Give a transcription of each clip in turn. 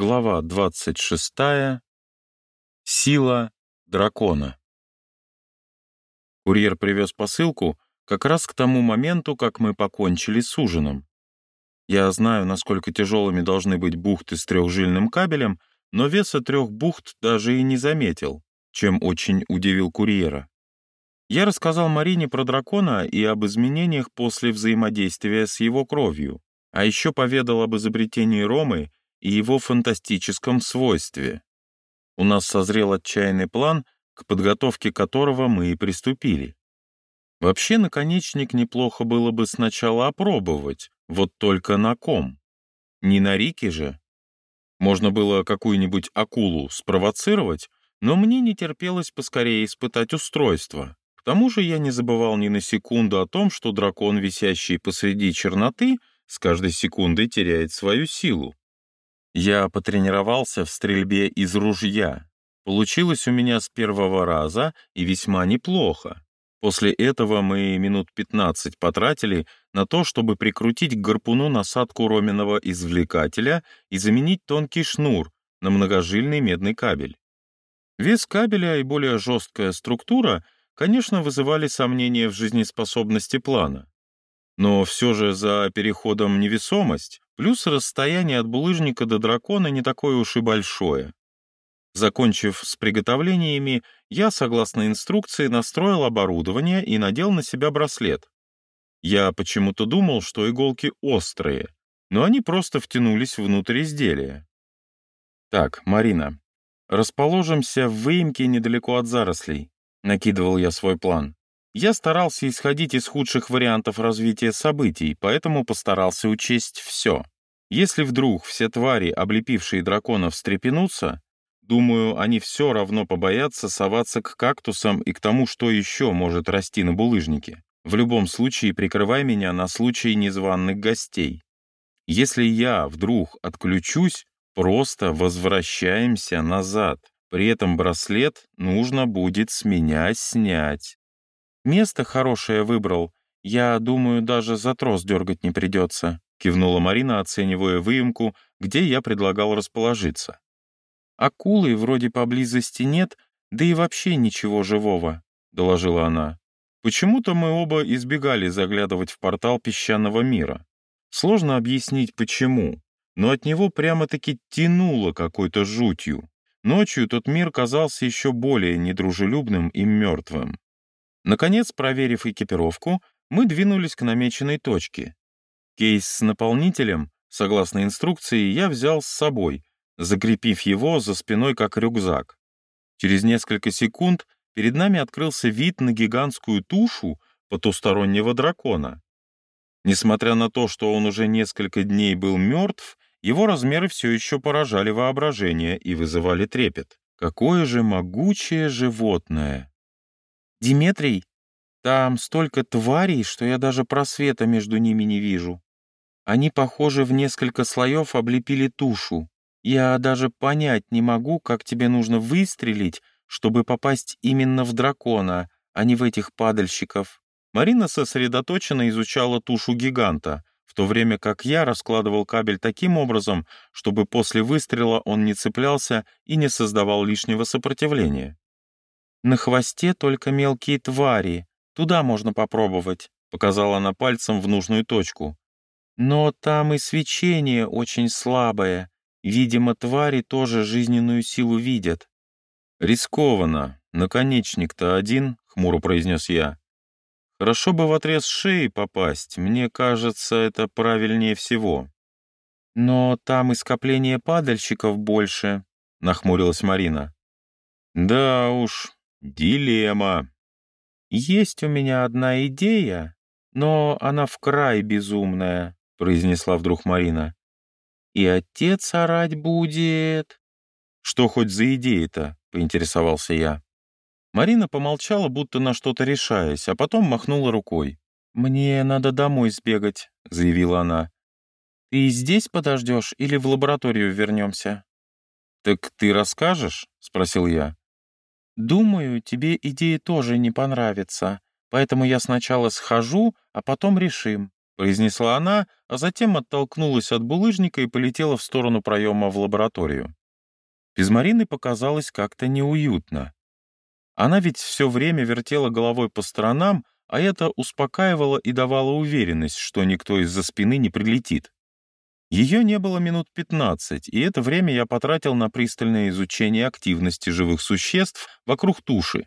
Глава 26. Сила дракона. Курьер привез посылку как раз к тому моменту, как мы покончили с ужином. Я знаю, насколько тяжелыми должны быть бухты с трехжильным кабелем, но веса трех бухт даже и не заметил, чем очень удивил курьера. Я рассказал Марине про дракона и об изменениях после взаимодействия с его кровью, а еще поведал об изобретении Ромы и его фантастическом свойстве. У нас созрел отчаянный план, к подготовке которого мы и приступили. Вообще, наконечник неплохо было бы сначала опробовать, вот только на ком. Не на Рике же. Можно было какую-нибудь акулу спровоцировать, но мне не терпелось поскорее испытать устройство. К тому же я не забывал ни на секунду о том, что дракон, висящий посреди черноты, с каждой секундой теряет свою силу. Я потренировался в стрельбе из ружья. Получилось у меня с первого раза и весьма неплохо. После этого мы минут 15 потратили на то, чтобы прикрутить к гарпуну насадку роменного извлекателя и заменить тонкий шнур на многожильный медный кабель. Вес кабеля и более жесткая структура, конечно, вызывали сомнения в жизнеспособности плана. Но все же за переходом невесомость Плюс расстояние от булыжника до дракона не такое уж и большое. Закончив с приготовлениями, я, согласно инструкции, настроил оборудование и надел на себя браслет. Я почему-то думал, что иголки острые, но они просто втянулись внутрь изделия. «Так, Марина, расположимся в выемке недалеко от зарослей», — накидывал я свой план. Я старался исходить из худших вариантов развития событий, поэтому постарался учесть все. Если вдруг все твари, облепившие дракона, встрепенутся, думаю, они все равно побоятся соваться к кактусам и к тому, что еще может расти на булыжнике. В любом случае прикрывай меня на случай незваных гостей. Если я вдруг отключусь, просто возвращаемся назад. При этом браслет нужно будет с меня снять. Место хорошее выбрал. Я думаю, даже за трос дергать не придется», — кивнула Марина, оценивая выемку, где я предлагал расположиться. «Акулы вроде поблизости нет, да и вообще ничего живого», — доложила она. «Почему-то мы оба избегали заглядывать в портал песчаного мира. Сложно объяснить, почему, но от него прямо-таки тянуло какой-то жутью. Ночью тот мир казался еще более недружелюбным и мертвым. Наконец, проверив экипировку, мы двинулись к намеченной точке. Кейс с наполнителем, согласно инструкции, я взял с собой, закрепив его за спиной как рюкзак. Через несколько секунд перед нами открылся вид на гигантскую тушу потустороннего дракона. Несмотря на то, что он уже несколько дней был мертв, его размеры все еще поражали воображение и вызывали трепет. Какое же могучее животное! «Диметрий, там столько тварей, что я даже просвета между ними не вижу. Они, похоже, в несколько слоев облепили тушу. Я даже понять не могу, как тебе нужно выстрелить, чтобы попасть именно в дракона, а не в этих падальщиков». Марина сосредоточенно изучала тушу гиганта, в то время как я раскладывал кабель таким образом, чтобы после выстрела он не цеплялся и не создавал лишнего сопротивления. На хвосте только мелкие твари. Туда можно попробовать», — показала она пальцем в нужную точку. «Но там и свечение очень слабое. Видимо, твари тоже жизненную силу видят». «Рискованно. Наконечник-то один», — хмуро произнес я. «Хорошо бы в отрез шеи попасть. Мне кажется, это правильнее всего». «Но там и скопление падальщиков больше», — нахмурилась Марина. «Да уж, Дилемма. «Есть у меня одна идея, но она в край безумная», — произнесла вдруг Марина. «И отец орать будет». «Что хоть за идея-то?» — поинтересовался я. Марина помолчала, будто на что-то решаясь, а потом махнула рукой. «Мне надо домой сбегать», — заявила она. «Ты здесь подождешь или в лабораторию вернемся?» «Так ты расскажешь?» — спросил я. Думаю, тебе идея тоже не понравится, поэтому я сначала схожу, а потом решим. произнесла она, а затем оттолкнулась от булыжника и полетела в сторону проема в лабораторию. Без Марины показалось как-то неуютно. Она ведь все время вертела головой по сторонам, а это успокаивало и давало уверенность, что никто из-за спины не прилетит. Ее не было минут 15, и это время я потратил на пристальное изучение активности живых существ вокруг туши.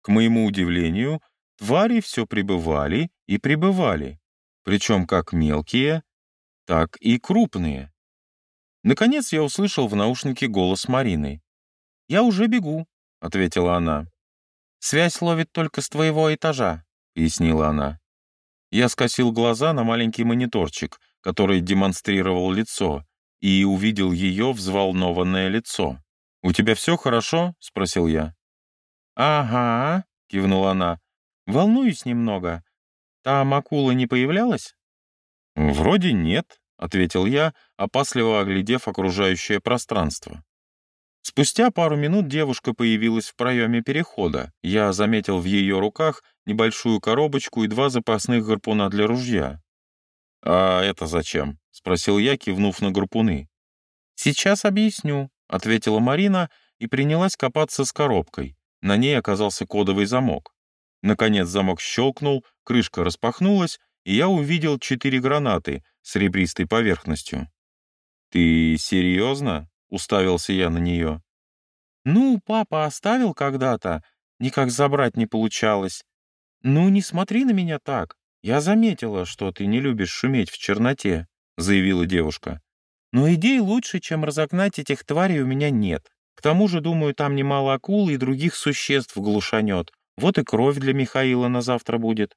К моему удивлению, твари все прибывали и прибывали, причем как мелкие, так и крупные. Наконец я услышал в наушнике голос Марины. «Я уже бегу», — ответила она. «Связь ловит только с твоего этажа», — пояснила она. Я скосил глаза на маленький мониторчик, который демонстрировал лицо, и увидел ее взволнованное лицо. «У тебя все хорошо?» — спросил я. «Ага», — кивнула она. «Волнуюсь немного. Там акула не появлялась?» «Вроде нет», — ответил я, опасливо оглядев окружающее пространство. Спустя пару минут девушка появилась в проеме перехода. Я заметил в ее руках небольшую коробочку и два запасных гарпуна для ружья. «А это зачем?» — спросил я, кивнув на гарпуны. «Сейчас объясню», — ответила Марина и принялась копаться с коробкой. На ней оказался кодовый замок. Наконец замок щелкнул, крышка распахнулась, и я увидел четыре гранаты с ребристой поверхностью. «Ты серьезно?» уставился я на нее. «Ну, папа оставил когда-то, никак забрать не получалось. Ну, не смотри на меня так. Я заметила, что ты не любишь шуметь в черноте», — заявила девушка. «Но идей лучше, чем разогнать этих тварей, у меня нет. К тому же, думаю, там немало акул и других существ глушанет. Вот и кровь для Михаила на завтра будет».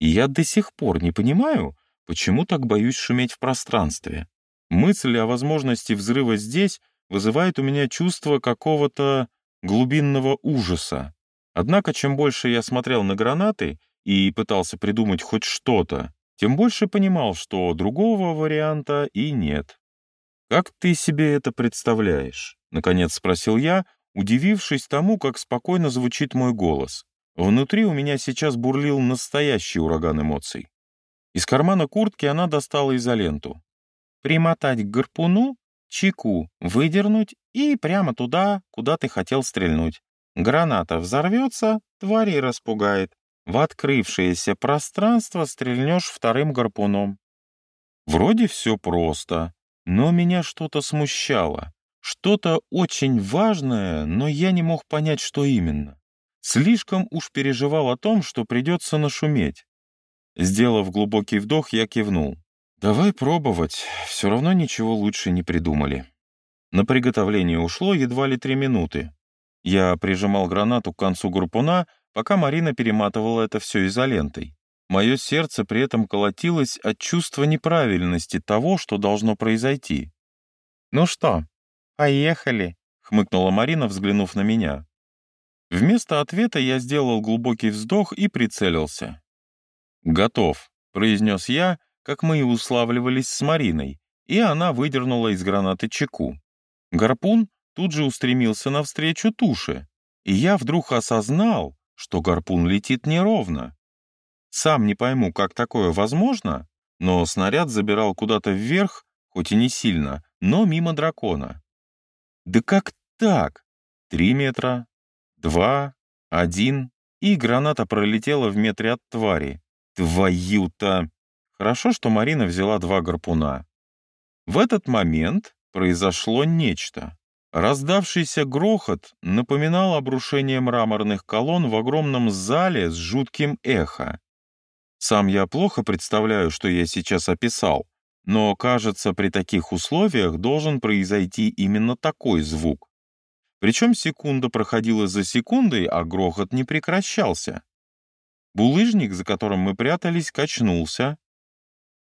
И я до сих пор не понимаю, почему так боюсь шуметь в пространстве. Мысль о возможности взрыва здесь вызывает у меня чувство какого-то глубинного ужаса. Однако, чем больше я смотрел на гранаты и пытался придумать хоть что-то, тем больше понимал, что другого варианта и нет. «Как ты себе это представляешь?» — наконец спросил я, удивившись тому, как спокойно звучит мой голос. Внутри у меня сейчас бурлил настоящий ураган эмоций. Из кармана куртки она достала изоленту примотать к гарпуну, чеку выдернуть и прямо туда, куда ты хотел стрельнуть. Граната взорвется, твари распугает. В открывшееся пространство стрельнешь вторым гарпуном. Вроде все просто, но меня что-то смущало. Что-то очень важное, но я не мог понять, что именно. Слишком уж переживал о том, что придется нашуметь. Сделав глубокий вдох, я кивнул. «Давай пробовать, все равно ничего лучше не придумали». На приготовление ушло едва ли три минуты. Я прижимал гранату к концу группуна, пока Марина перематывала это все изолентой. Мое сердце при этом колотилось от чувства неправильности того, что должно произойти. «Ну что, поехали?» — хмыкнула Марина, взглянув на меня. Вместо ответа я сделал глубокий вздох и прицелился. «Готов», — произнес я, как мы и уславливались с Мариной, и она выдернула из гранаты чеку. Гарпун тут же устремился навстречу туше, и я вдруг осознал, что гарпун летит неровно. Сам не пойму, как такое возможно, но снаряд забирал куда-то вверх, хоть и не сильно, но мимо дракона. Да как так? Три метра, два, один, и граната пролетела в метре от твари. Твою-то! Хорошо, что Марина взяла два гарпуна. В этот момент произошло нечто. Раздавшийся грохот напоминал обрушение мраморных колонн в огромном зале с жутким эхо. Сам я плохо представляю, что я сейчас описал, но, кажется, при таких условиях должен произойти именно такой звук. Причем секунда проходила за секундой, а грохот не прекращался. Булыжник, за которым мы прятались, качнулся,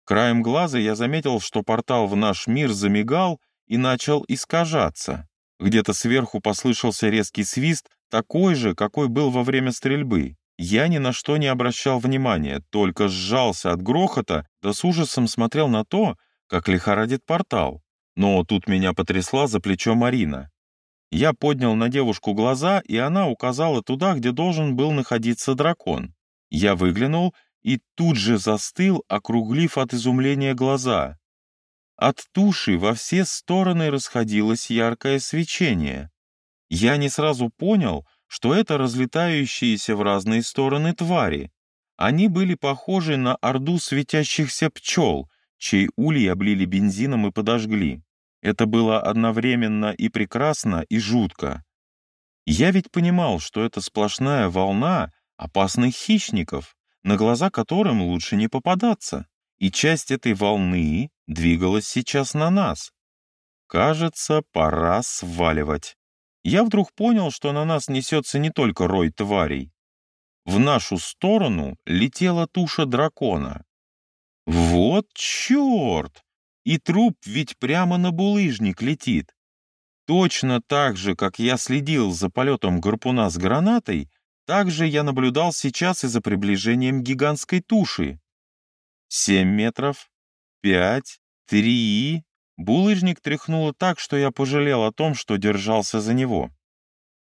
Краем глаза я заметил, что портал в наш мир замигал и начал искажаться. Где-то сверху послышался резкий свист, такой же, какой был во время стрельбы. Я ни на что не обращал внимания, только сжался от грохота, да с ужасом смотрел на то, как лихорадит портал. Но тут меня потрясла за плечо Марина. Я поднял на девушку глаза, и она указала туда, где должен был находиться дракон. Я выглянул и тут же застыл, округлив от изумления глаза. От туши во все стороны расходилось яркое свечение. Я не сразу понял, что это разлетающиеся в разные стороны твари. Они были похожи на орду светящихся пчел, чей улей облили бензином и подожгли. Это было одновременно и прекрасно, и жутко. Я ведь понимал, что это сплошная волна опасных хищников, на глаза которым лучше не попадаться, и часть этой волны двигалась сейчас на нас. Кажется, пора сваливать. Я вдруг понял, что на нас несется не только рой тварей. В нашу сторону летела туша дракона. Вот черт! И труп ведь прямо на булыжник летит. Точно так же, как я следил за полетом гарпуна с гранатой, так же я наблюдал сейчас и за приближением гигантской туши. Семь метров, пять, три... Булыжник тряхнуло так, что я пожалел о том, что держался за него.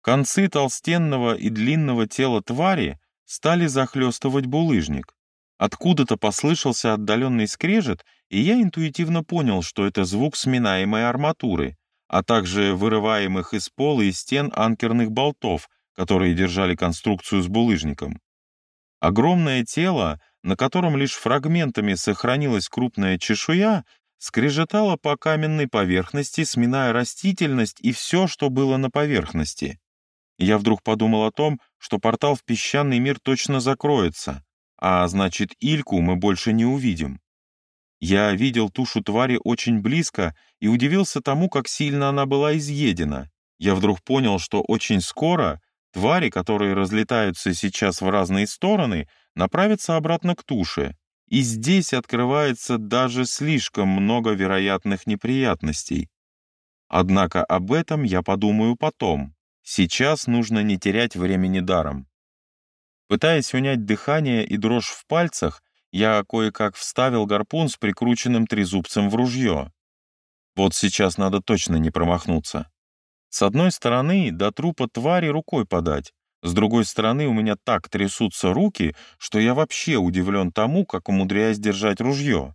Концы толстенного и длинного тела твари стали захлестывать булыжник. Откуда-то послышался отдаленный скрежет, и я интуитивно понял, что это звук сминаемой арматуры, а также вырываемых из пола и стен анкерных болтов, которые держали конструкцию с булыжником. Огромное тело, на котором лишь фрагментами сохранилась крупная чешуя, скрежетало по каменной поверхности, сминая растительность и все, что было на поверхности. Я вдруг подумал о том, что портал в песчаный мир точно закроется, а значит, Ильку мы больше не увидим. Я видел тушу твари очень близко и удивился тому, как сильно она была изъедена. Я вдруг понял, что очень скоро твари, которые разлетаются сейчас в разные стороны, направятся обратно к туше, и здесь открывается даже слишком много вероятных неприятностей. Однако об этом я подумаю потом. Сейчас нужно не терять времени даром. Пытаясь унять дыхание и дрожь в пальцах, я кое-как вставил гарпун с прикрученным трезубцем в ружье. Вот сейчас надо точно не промахнуться. С одной стороны, до трупа твари рукой подать, с другой стороны, у меня так трясутся руки, что я вообще удивлен тому, как умудряюсь держать ружье.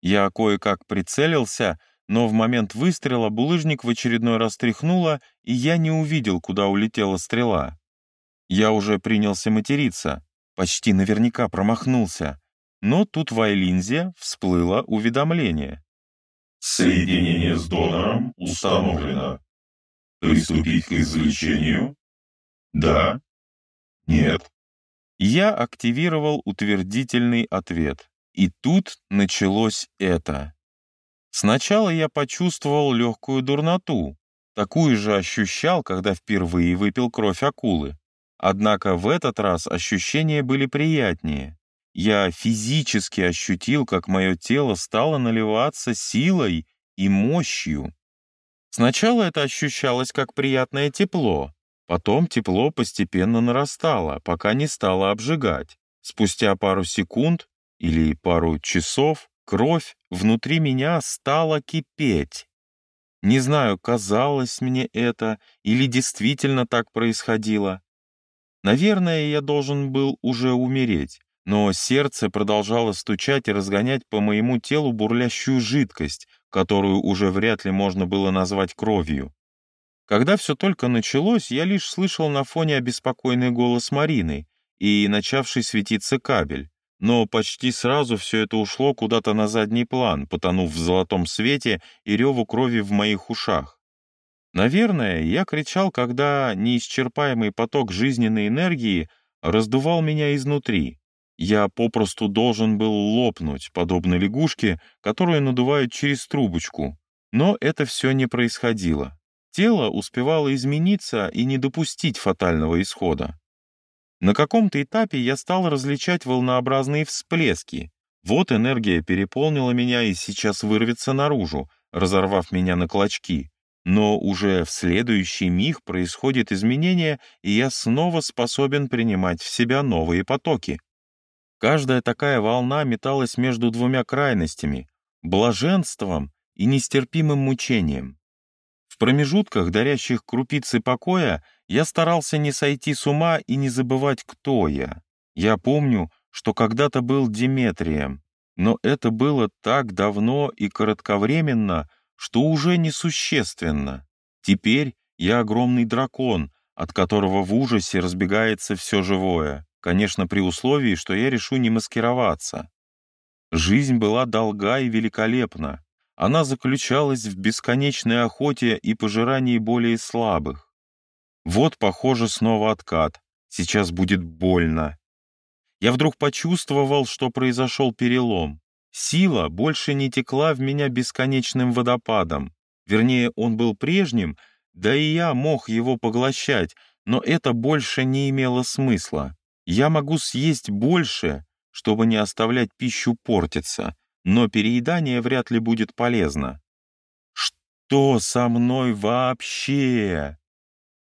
Я кое-как прицелился, но в момент выстрела булыжник в очередной раз тряхнуло, и я не увидел, куда улетела стрела. Я уже принялся материться, почти наверняка промахнулся, но тут в Айлинзе всплыло уведомление. «Соединение с донором установлено. Приступить к извлечению да. Нет. Я активировал утвердительный ответ. И тут началось это. Сначала я почувствовал легкую дурноту. Такую же ощущал, когда впервые выпил кровь акулы. Однако в этот раз ощущения были приятнее. Я физически ощутил, как мое тело стало наливаться силой и мощью. Сначала это ощущалось как приятное тепло, Потом тепло постепенно нарастало, пока не стало обжигать. Спустя пару секунд или пару часов кровь внутри меня стала кипеть. Не знаю, казалось мне это или действительно так происходило. Наверное, я должен был уже умереть, но сердце продолжало стучать и разгонять по моему телу бурлящую жидкость, которую уже вряд ли можно было назвать кровью. Когда все только началось, я лишь слышал на фоне обеспокоенный голос Марины и начавший светиться кабель. Но почти сразу все это ушло куда-то на задний план, потонув в золотом свете и реву крови в моих ушах. Наверное, я кричал, когда неисчерпаемый поток жизненной энергии раздувал меня изнутри. Я попросту должен был лопнуть, подобно лягушке, которую надувают через трубочку. Но это все не происходило. Тело успевало измениться и не допустить фатального исхода. На каком-то этапе я стал различать волнообразные всплески. Вот энергия переполнила меня и сейчас вырвется наружу, разорвав меня на клочки. Но уже в следующий миг происходит изменение, и я снова способен принимать в себя новые потоки. Каждая такая волна металась между двумя крайностями — блаженством и нестерпимым мучением промежутках, дарящих крупицы покоя, я старался не сойти с ума и не забывать, кто я. Я помню, что когда-то был Диметрием, но это было так давно и коротковременно, что уже несущественно. Теперь я огромный дракон, от которого в ужасе разбегается все живое, конечно, при условии, что я решу не маскироваться. Жизнь была долга и великолепна. Она заключалась в бесконечной охоте и пожирании более слабых. Вот, похоже, снова откат. Сейчас будет больно. Я вдруг почувствовал, что произошел перелом. Сила больше не текла в меня бесконечным водопадом. Вернее, он был прежним, да и я мог его поглощать, но это больше не имело смысла. Я могу съесть больше, чтобы не оставлять пищу портиться, но переедание вряд ли будет полезно. Что со мной вообще?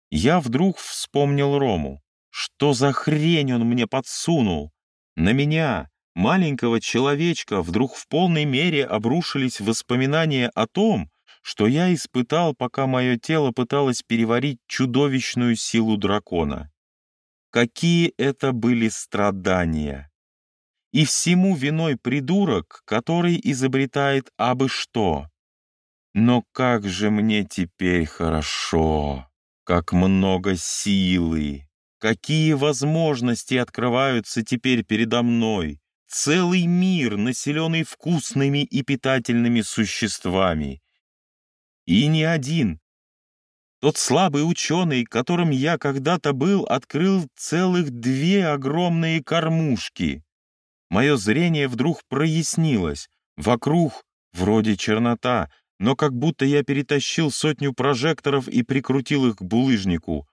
Я вдруг вспомнил Рому. Что за хрень он мне подсунул? На меня, маленького человечка, вдруг в полной мере обрушились воспоминания о том, что я испытал, пока мое тело пыталось переварить чудовищную силу дракона. Какие это были страдания! И всему виной придурок, который изобретает абы что. Но как же мне теперь хорошо, как много силы, какие возможности открываются теперь передо мной, целый мир, населенный вкусными и питательными существами, и не один. Тот слабый ученый, которым я когда-то был, открыл целых две огромные кормушки. Мое зрение вдруг прояснилось. Вокруг вроде чернота, но как будто я перетащил сотню прожекторов и прикрутил их к булыжнику.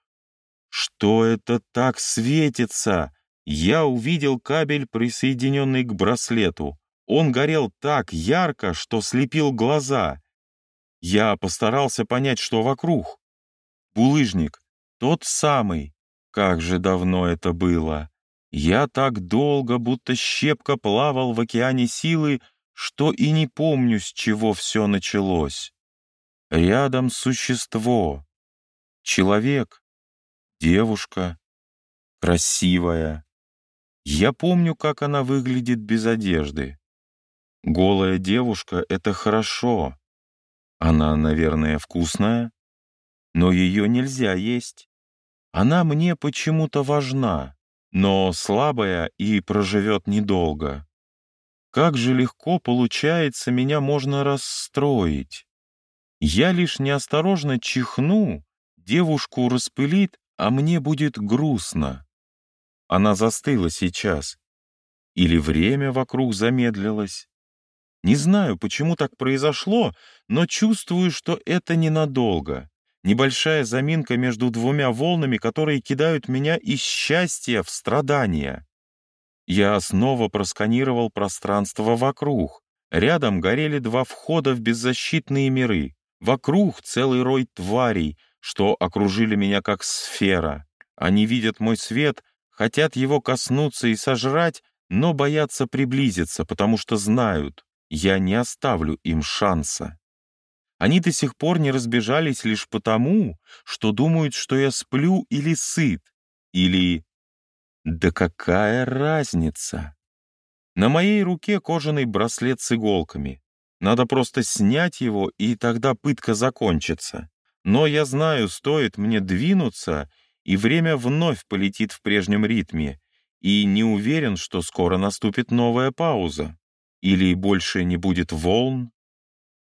Что это так светится? Я увидел кабель, присоединенный к браслету. Он горел так ярко, что слепил глаза. Я постарался понять, что вокруг. Булыжник, тот самый. Как же давно это было. Я так долго, будто щепка, плавал в океане силы, что и не помню, с чего все началось. Рядом существо. Человек. Девушка. Красивая. Я помню, как она выглядит без одежды. Голая девушка — это хорошо. Она, наверное, вкусная, но ее нельзя есть. Она мне почему-то важна, но слабая и проживет недолго. Как же легко получается, меня можно расстроить. Я лишь неосторожно чихну, девушку распылит, а мне будет грустно. Она застыла сейчас. Или время вокруг замедлилось. Не знаю, почему так произошло, но чувствую, что это ненадолго. Небольшая заминка между двумя волнами, которые кидают меня из счастья в страдания. Я снова просканировал пространство вокруг. Рядом горели два входа в беззащитные миры. Вокруг целый рой тварей, что окружили меня как сфера. Они видят мой свет, хотят его коснуться и сожрать, но боятся приблизиться, потому что знают, я не оставлю им шанса. Они до сих пор не разбежались лишь потому, что думают, что я сплю или сыт, или... Да какая разница? На моей руке кожаный браслет с иголками. Надо просто снять его, и тогда пытка закончится. Но я знаю, стоит мне двинуться, и время вновь полетит в прежнем ритме, и не уверен, что скоро наступит новая пауза. Или больше не будет волн?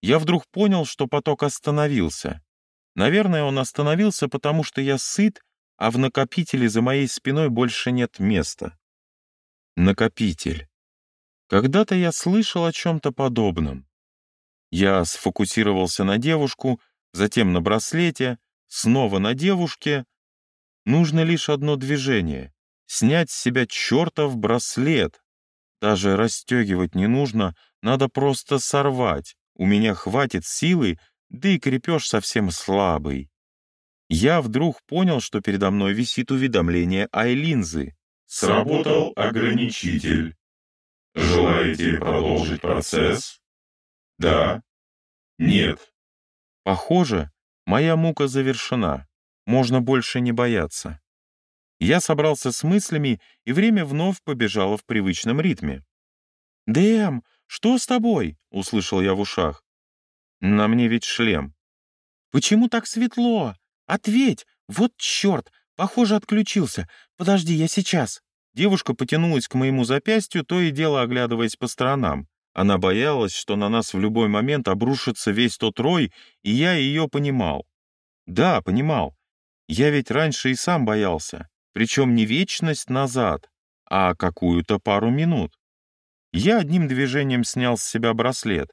Я вдруг понял, что поток остановился. Наверное, он остановился, потому что я сыт, а в накопителе за моей спиной больше нет места. Накопитель. Когда-то я слышал о чем-то подобном. Я сфокусировался на девушку, затем на браслете, снова на девушке. Нужно лишь одно движение — снять с себя чертов браслет, даже расстегивать не нужно, надо просто сорвать. У меня хватит силы, да и крепеж совсем слабый. Я вдруг понял, что передо мной висит уведомление Айлинзы. Сработал ограничитель. Желаете продолжить процесс? Да. Нет. Похоже, моя мука завершена. Можно больше не бояться. Я собрался с мыслями, и время вновь побежало в привычном ритме. «Дэм, что с тобой?» — услышал я в ушах. «На мне ведь шлем». «Почему так светло? Ответь! Вот черт! Похоже, отключился. Подожди, я сейчас». Девушка потянулась к моему запястью, то и дело оглядываясь по сторонам. Она боялась, что на нас в любой момент обрушится весь тот рой, и я ее понимал. Да, понимал. Я ведь раньше и сам боялся. Причем не вечность назад, а какую-то пару минут. Я одним движением снял с себя браслет.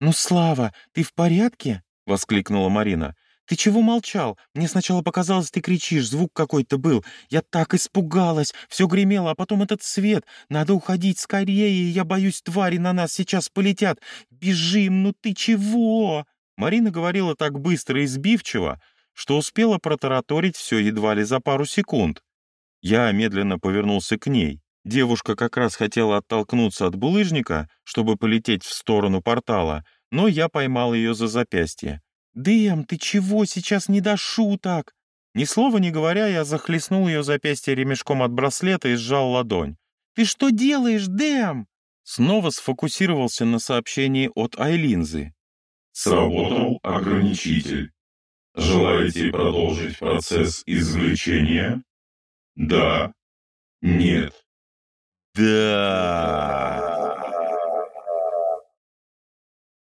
«Ну, Слава, ты в порядке?» — воскликнула Марина. «Ты чего молчал? Мне сначала показалось, ты кричишь, звук какой-то был. Я так испугалась, все гремело, а потом этот свет. Надо уходить скорее, я боюсь, твари на нас сейчас полетят. Бежим, ну ты чего?» Марина говорила так быстро и сбивчиво, что успела протараторить все едва ли за пару секунд. Я медленно повернулся к ней. Девушка как раз хотела оттолкнуться от булыжника, чтобы полететь в сторону портала, но я поймал ее за запястье. «Дэм, ты чего? Сейчас не до шуток!» Ни слова не говоря, я захлестнул ее запястье ремешком от браслета и сжал ладонь. «Ты что делаешь, Дэм?» Снова сфокусировался на сообщении от Айлинзы. Сработал ограничитель. Желаете продолжить процесс извлечения? Да. Нет. Да.